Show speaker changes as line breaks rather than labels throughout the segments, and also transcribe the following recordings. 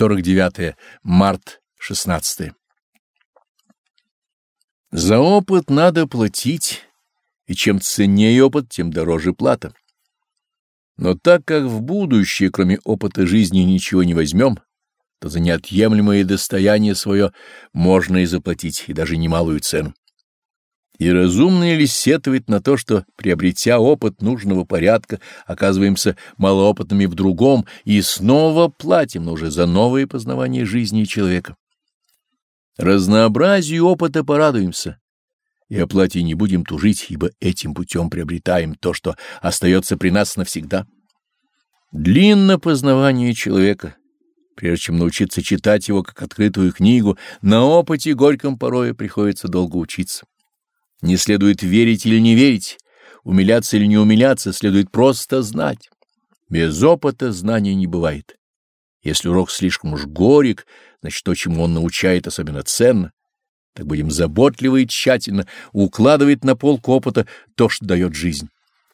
49 март 16 За опыт надо платить, и чем ценнее опыт, тем дороже плата. Но так как в будущее, кроме опыта жизни, ничего не возьмем, то за неотъемлемое достояние свое можно и заплатить, и даже немалую цену. И разумно ли сетовать на то, что, приобретя опыт нужного порядка, оказываемся малоопытными в другом и снова платим, но уже за новое познавание жизни человека? Разнообразию опыта порадуемся, и о плате не будем тужить, ибо этим путем приобретаем то, что остается при нас навсегда. Длинно познавание человека, Прежде чем научиться читать его как открытую книгу, на опыте горьком порою приходится долго учиться. Не следует верить или не верить, умиляться или не умиляться, следует просто знать. Без опыта знания не бывает. Если урок слишком уж горек, значит, то, чему он научает, особенно ценно. Так будем заботливо и тщательно укладывать на полку опыта то, что дает жизнь.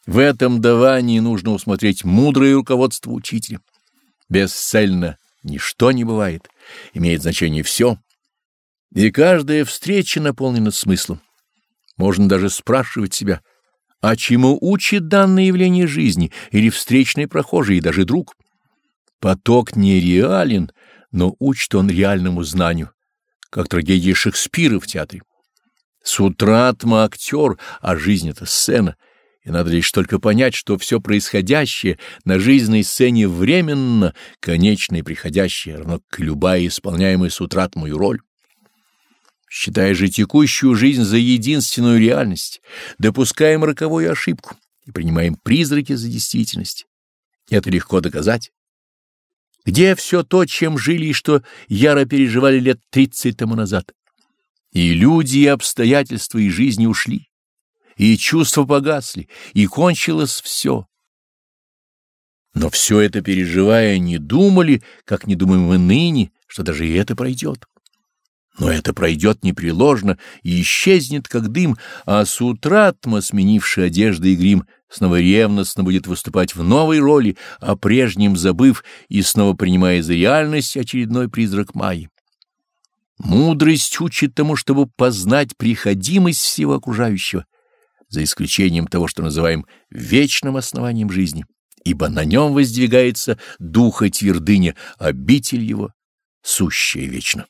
В этом давании нужно усмотреть мудрое руководство учителя. Бесцельно Ничто не бывает, имеет значение все, и каждая встреча наполнена смыслом. Можно даже спрашивать себя, а чему учит данное явление жизни или встречный прохожий и даже друг? Поток нереален, но учит он реальному знанию, как трагедия Шекспира в театре. Сутратма — актер, а жизнь — это сцена — и надо лишь только понять, что все происходящее на жизненной сцене временно, конечно и приходящее, равно как любая исполняемая с утрат мою роль. Считая же текущую жизнь за единственную реальность, допускаем роковую ошибку и принимаем призраки за действительность. Это легко доказать. Где все то, чем жили и что яро переживали лет тридцать тому назад? И люди, и обстоятельства, и жизни ушли и чувства погасли, и кончилось все. Но все это переживая, не думали, как не думаем мы ныне, что даже и это пройдет. Но это пройдет непреложно и исчезнет, как дым, а с утра тма, сменившая одежды и грим, снова ревностно будет выступать в новой роли, о прежнем забыв и снова принимая за реальность очередной призрак Майи. Мудрость учит тому, чтобы познать приходимость всего окружающего, за исключением того, что называем вечным основанием жизни, ибо на нем воздвигается духа твердыня, обитель его, сущая вечно.